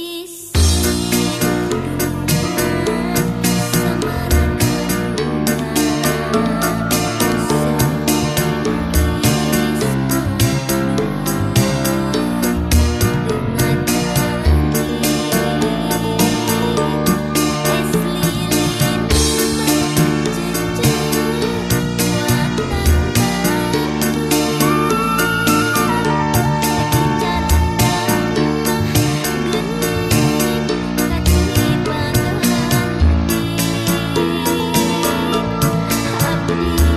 peace. You.